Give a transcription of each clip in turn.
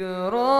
ذكرى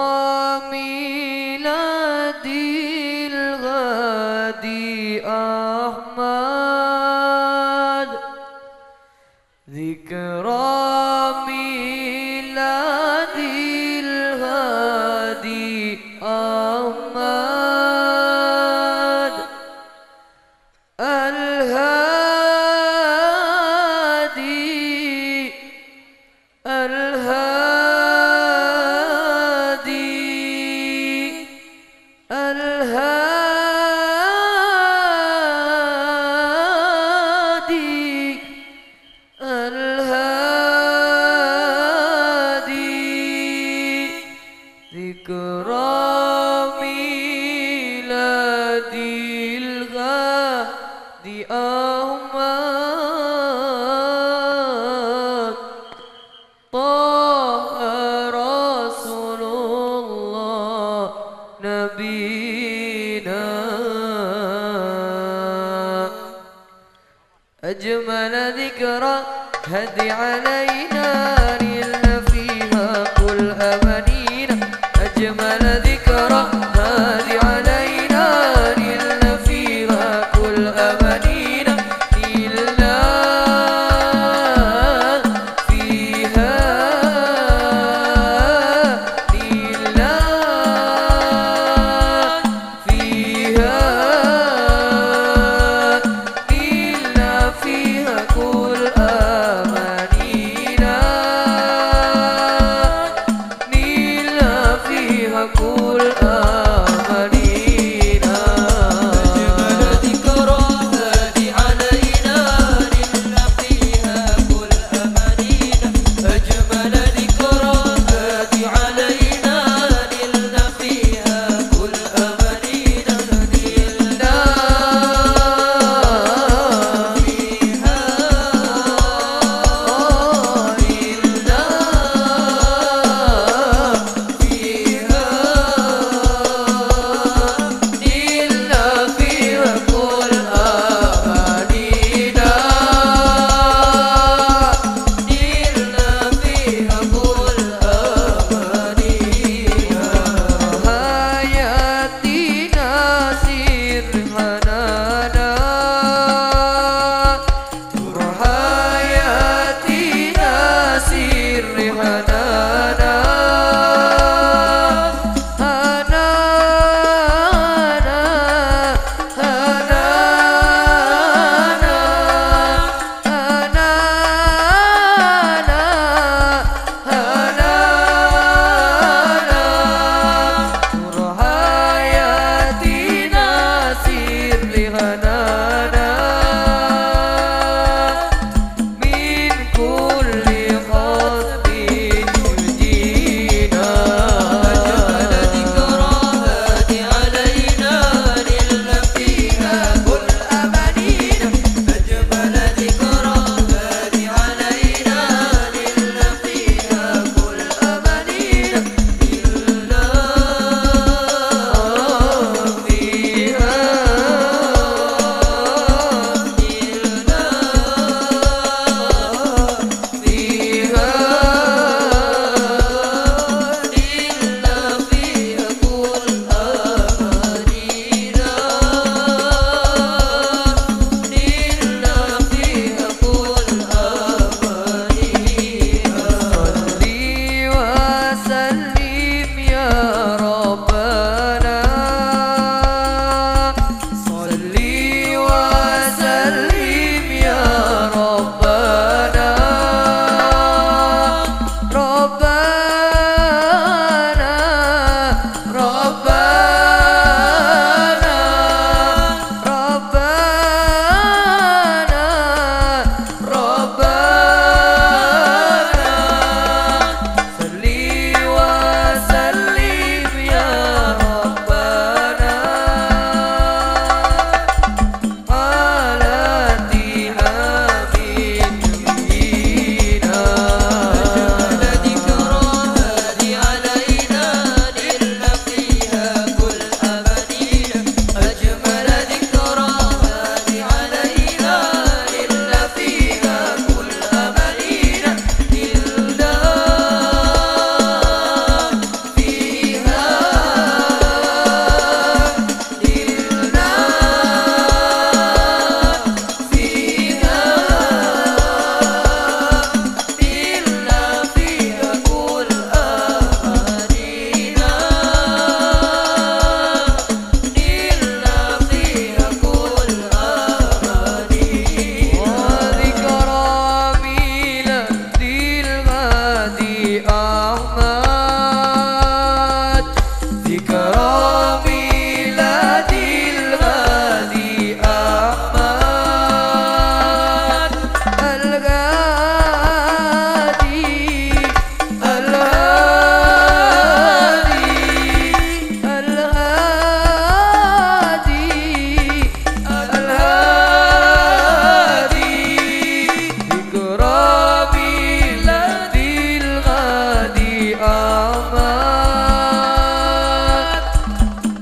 دياهما طه رسول الله نبينا. أجمل ذكرى هدي علينا لله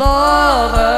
over